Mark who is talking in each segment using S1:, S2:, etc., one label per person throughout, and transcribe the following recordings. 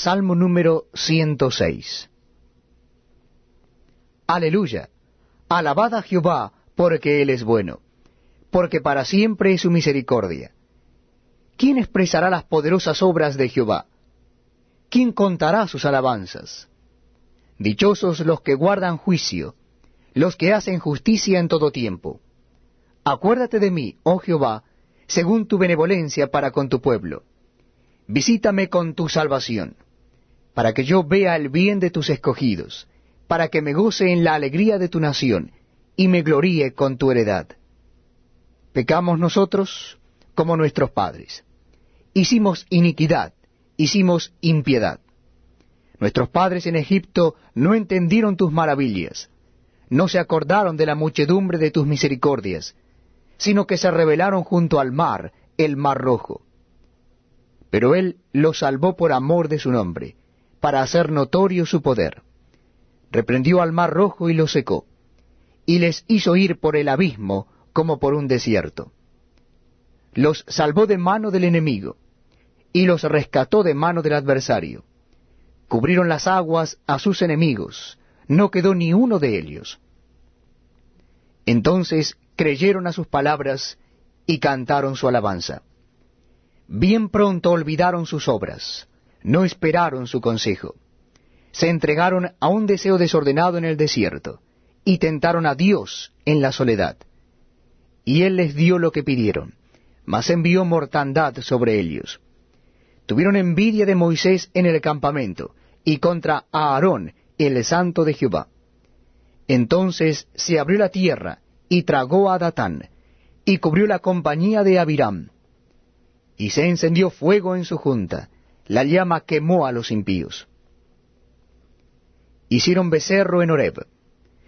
S1: Salmo número 106. Aleluya. Alabad a Jehová, porque Él es bueno, porque para siempre es su misericordia. ¿Quién expresará las poderosas obras de Jehová? ¿Quién contará sus alabanzas? Dichosos los que guardan juicio, los que hacen justicia en todo tiempo. Acuérdate de mí, oh Jehová, según tu benevolencia para con tu pueblo. Visítame con tu salvación, para que yo vea el bien de tus escogidos, para que me goce en la alegría de tu nación, y me gloríe con tu heredad. Pecamos nosotros como nuestros padres. Hicimos iniquidad, hicimos impiedad. Nuestros padres en Egipto no entendieron tus maravillas, no se acordaron de la muchedumbre de tus misericordias, sino que se rebelaron junto al mar, el mar rojo. Pero él los salvó por amor de su nombre, para hacer notorio su poder reprendió al mar rojo y lo secó, y les hizo ir por el abismo como por un desierto. Los salvó de mano del enemigo, y los rescató de mano del adversario. Cubrieron las aguas a sus enemigos, no quedó ni uno de ellos. Entonces creyeron a sus palabras y cantaron su alabanza. Bien pronto olvidaron sus obras, no esperaron su consejo se entregaron a un deseo desordenado en el desierto, y tentaron a Dios en la soledad. Y él les dio lo que pidieron, mas envió mortandad sobre ellos. Tuvieron envidia de Moisés en el campamento, y contra Aarón, el santo de Jehová. Entonces se abrió la tierra, y tragó a Datán, y cubrió la compañía de Abiram. Y se encendió fuego en su junta, la llama quemó a los impíos hicieron becerro en Horeb,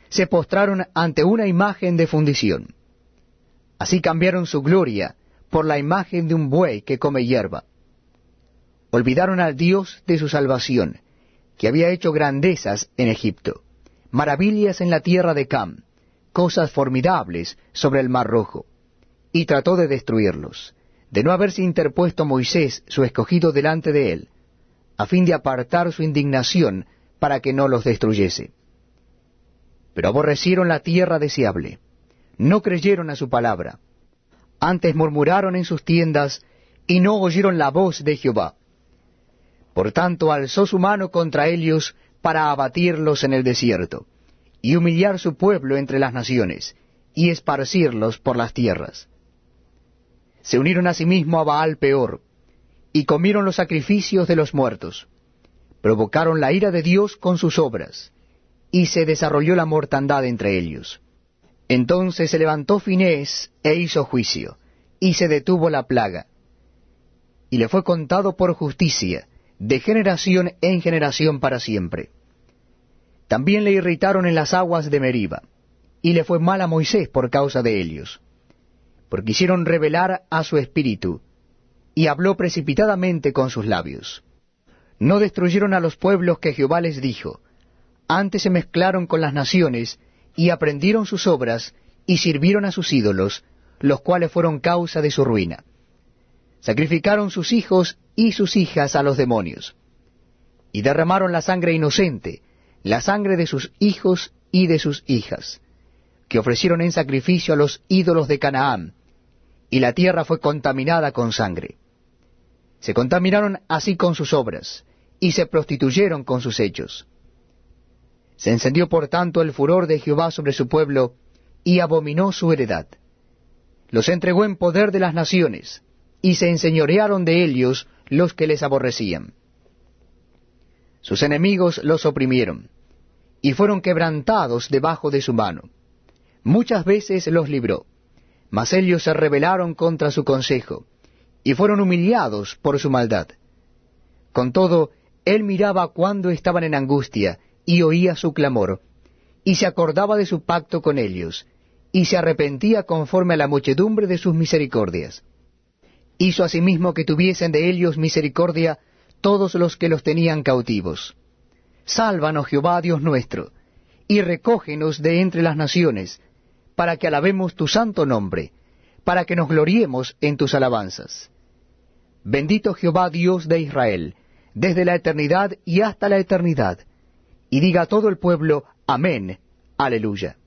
S1: se postraron ante una imagen de fundición. Así cambiaron su gloria por la imagen de un buey que come hierba. Olvidaron al Dios de su salvación, que había hecho grandezas en Egipto, maravillas en la tierra de Cam, cosas formidables sobre el mar rojo, y trató de destruirlos, de no haberse interpuesto Moisés, su escogido, delante de él, a fin de apartar su indignación para que no los destruyese. Pero aborrecieron la tierra deseable, no creyeron a su palabra, antes murmuraron en sus tiendas y no oyeron la voz de Jehová. Por tanto alzó su mano contra ellos para abatirlos en el desierto, y humillar su pueblo entre las naciones, y esparcirlos por las tierras. Se unieron asimismo a Baal peor, y comieron los sacrificios de los muertos provocaron la ira de Dios con sus obras, y se desarrolló la mortandad entre ellos. Entonces se levantó Finés e hizo juicio, y se detuvo la plaga. Y le fue contado por justicia, de generación en generación para siempre. También le irritaron en las aguas de Meriba, y le fue mal a Moisés por causa de ellos, porque hicieron revelar a su espíritu, y habló precipitadamente con sus labios. No destruyeron a los pueblos que Jehová les dijo, antes se mezclaron con las naciones, y aprendieron sus obras, y sirvieron a sus ídolos, los cuales fueron causa de su ruina. Sacrificaron sus hijos y sus hijas a los demonios, y derramaron la sangre inocente, la sangre de sus hijos y de sus hijas, que ofrecieron en sacrificio a los ídolos de Canaán, y la tierra fue contaminada con sangre. Se contaminaron así con sus obras, y se prostituyeron con sus hechos. Se encendió por tanto el furor de Jehová sobre su pueblo, y abominó su heredad. Los entregó en poder de las naciones, y se enseñorearon de ellos los que les aborrecían. Sus enemigos los oprimieron, y fueron quebrantados debajo de su mano. Muchas veces los libró, mas ellos se rebelaron contra su consejo, y fueron humillados por su maldad. Con todo, él miraba cuando estaban en angustia, y oía su clamor, y se acordaba de su pacto con ellos, y se arrepentía conforme a la muchedumbre de sus misericordias. Hizo asimismo que tuviesen de ellos misericordia todos los que los tenían cautivos. Sálvanos, Jehová Dios nuestro, y recógenos de entre las naciones, para que alabemos tu santo nombre, para que nos gloriemos en tus alabanzas. Bendito Jehová Dios de Israel, desde la eternidad y hasta la eternidad. Y diga todo el pueblo, Amén, aleluya.